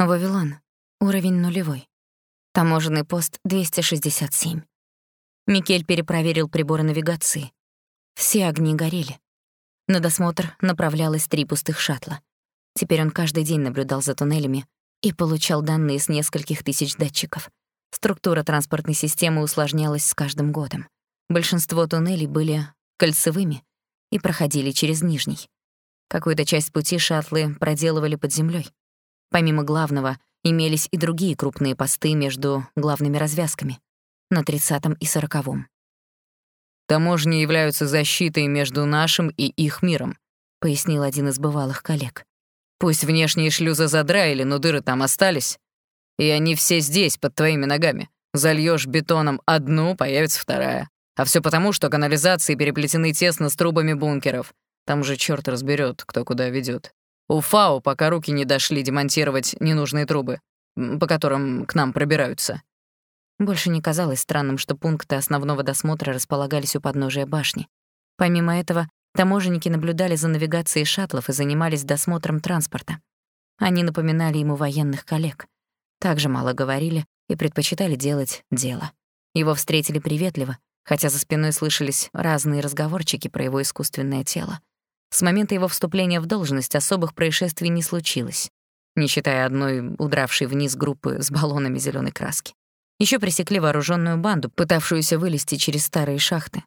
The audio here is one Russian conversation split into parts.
Вавилон. Уровень нулевой. Таможенный пост 267. Микель перепроверил приборы навигации. Все огни горели. На досмотр направлялось три пустых шаттла. Теперь он каждый день наблюдал за туннелями и получал данные с нескольких тысяч датчиков. Структура транспортной системы усложнялась с каждым годом. Большинство туннелей были кольцевыми и проходили через нижний. Какую-то часть пути шаттлы проделывали под землей. Помимо главного, имелись и другие крупные посты между главными развязками на 30-м и 40-м. «Таможни являются защитой между нашим и их миром», — пояснил один из бывалых коллег. «Пусть внешние шлюзы задраили, но дыры там остались. И они все здесь, под твоими ногами. Зальешь бетоном одну, появится вторая. А все потому, что канализации переплетены тесно с трубами бункеров. Там же черт разберет, кто куда ведет. У ФАО пока руки не дошли демонтировать ненужные трубы, по которым к нам пробираются. Больше не казалось странным, что пункты основного досмотра располагались у подножия башни. Помимо этого, таможенники наблюдали за навигацией шаттлов и занимались досмотром транспорта. Они напоминали ему военных коллег. Также мало говорили и предпочитали делать дело. Его встретили приветливо, хотя за спиной слышались разные разговорчики про его искусственное тело. С момента его вступления в должность особых происшествий не случилось, не считая одной удравшей вниз группы с баллонами зеленой краски. Еще пресекли вооруженную банду, пытавшуюся вылезти через старые шахты.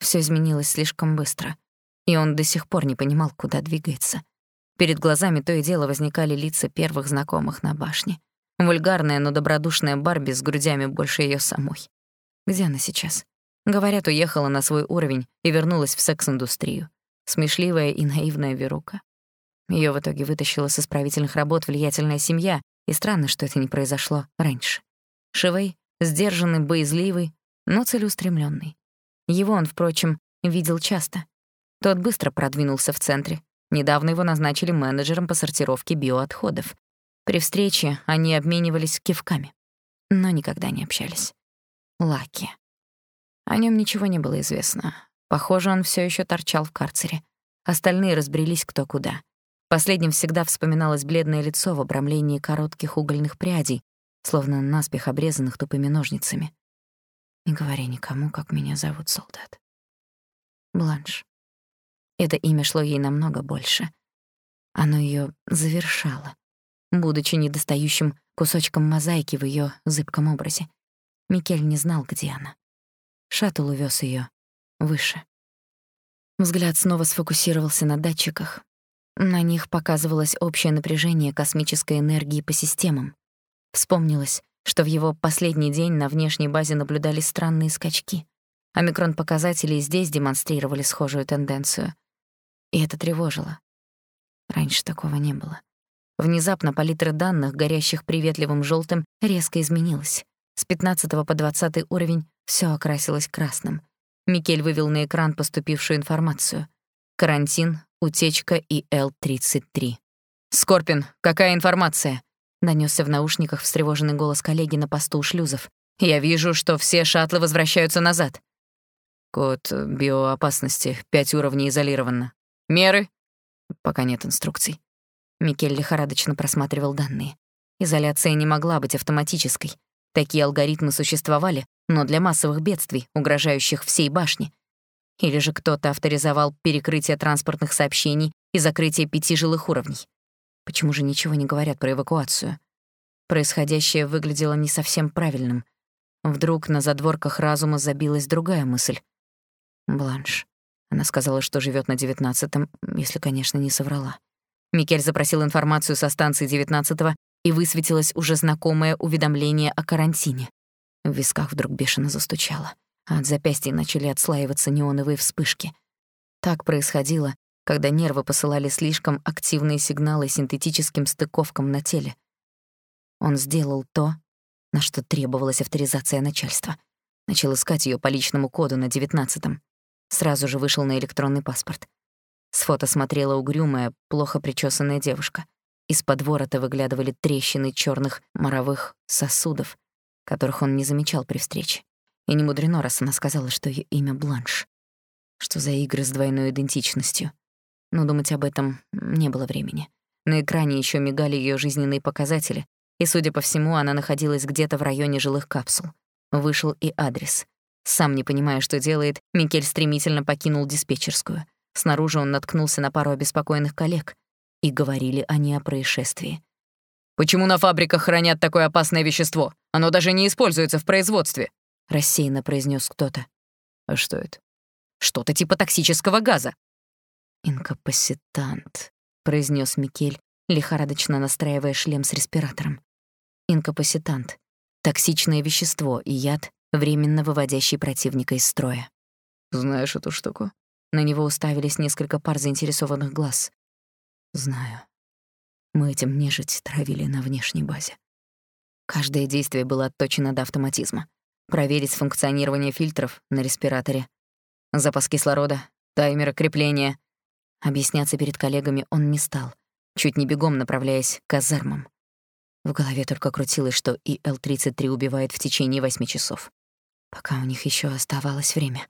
Все изменилось слишком быстро, и он до сих пор не понимал, куда двигается. Перед глазами то и дело возникали лица первых знакомых на башне. Вульгарная, но добродушная Барби с грудями больше ее самой. Где она сейчас? Говорят, уехала на свой уровень и вернулась в секс-индустрию. Смешливая и наивная Верука. Ее в итоге вытащила с исправительных работ влиятельная семья, и странно, что это не произошло раньше. Шивей — сдержанный, боязливый, но целеустремленный. Его он, впрочем, видел часто. Тот быстро продвинулся в центре. Недавно его назначили менеджером по сортировке биоотходов. При встрече они обменивались кивками, но никогда не общались. Лаки. О нем ничего не было известно. Похоже, он все еще торчал в карцере. Остальные разбрелись кто куда. Последним всегда вспоминалось бледное лицо в обрамлении коротких угольных прядей, словно наспех обрезанных тупыми ножницами. Не говори никому, как меня зовут, солдат. Бланш. Это имя шло ей намного больше. Оно ее завершало, будучи недостающим кусочком мозаики в ее зыбком образе. Микель не знал, где она. Шаттл увез ее выше. Взгляд снова сфокусировался на датчиках. На них показывалось общее напряжение космической энергии по системам. Вспомнилось, что в его последний день на внешней базе наблюдались странные скачки. Омикрон-показатели здесь демонстрировали схожую тенденцию. И это тревожило. Раньше такого не было. Внезапно палитра данных, горящих приветливым желтым, резко изменилась. С 15 по 20 уровень все окрасилось красным. Микель вывел на экран поступившую информацию. Карантин, утечка и Л-33. «Скорпин, какая информация?» Донёсся в наушниках встревоженный голос коллеги на посту у шлюзов. «Я вижу, что все шаттлы возвращаются назад». «Код биоопасности. Пять уровней изолировано. Меры?» «Пока нет инструкций». Микель лихорадочно просматривал данные. Изоляция не могла быть автоматической. Такие алгоритмы существовали, но для массовых бедствий, угрожающих всей башне. Или же кто-то авторизовал перекрытие транспортных сообщений и закрытие пяти жилых уровней. Почему же ничего не говорят про эвакуацию? Происходящее выглядело не совсем правильным. Вдруг на задворках разума забилась другая мысль. Бланш. Она сказала, что живет на девятнадцатом, если, конечно, не соврала. Микель запросил информацию со станции девятнадцатого, и высветилось уже знакомое уведомление о карантине. В висках вдруг бешено застучало, а от запястья начали отслаиваться неоновые вспышки. Так происходило, когда нервы посылали слишком активные сигналы синтетическим стыковкам на теле. Он сделал то, на что требовалась авторизация начальства. Начал искать ее по личному коду на девятнадцатом. Сразу же вышел на электронный паспорт. С фото смотрела угрюмая, плохо причесанная девушка. Из-под ворота выглядывали трещины черных моровых сосудов, которых он не замечал при встрече. И не мудрено, раз она сказала, что ее имя Бланш. Что за игры с двойной идентичностью? Но думать об этом не было времени. На экране еще мигали ее жизненные показатели, и, судя по всему, она находилась где-то в районе жилых капсул. Вышел и адрес. Сам не понимая, что делает, Микель стремительно покинул диспетчерскую. Снаружи он наткнулся на пару обеспокоенных коллег, и говорили они о происшествии. «Почему на фабриках хранят такое опасное вещество? Оно даже не используется в производстве», — рассеянно произнес кто-то. «А что это?» «Что-то типа токсического газа». «Инкапаситант», — произнес Микель, лихорадочно настраивая шлем с респиратором. «Инкапаситант. Токсичное вещество и яд, временно выводящий противника из строя». «Знаешь эту штуку?» На него уставились несколько пар заинтересованных глаз. «Знаю. Мы этим нежить травили на внешней базе. Каждое действие было отточено до автоматизма. Проверить функционирование фильтров на респираторе, запас кислорода, таймеры крепления. Объясняться перед коллегами он не стал, чуть не бегом направляясь к казармам. В голове только крутилось, что и Л-33 убивает в течение восьми часов. Пока у них еще оставалось время.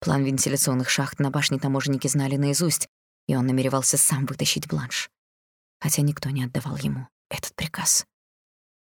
План вентиляционных шахт на башне таможенники знали наизусть, и он намеревался сам вытащить бланш. Хотя никто не отдавал ему этот приказ.